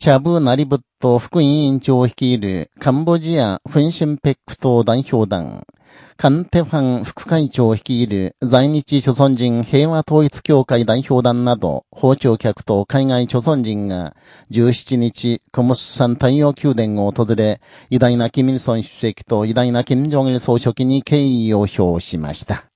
チャブ・ナリブット副委員長を率いるカンボジア・フンシンペック党代表団、カンテファン副会長を率いる在日諸村人平和統一協会代表団など、包丁客と海外諸村人が17日、コムスサン太陽宮殿を訪れ、偉大なキミルソン主席と偉大なキム・ジョンル総書記に敬意を表しました。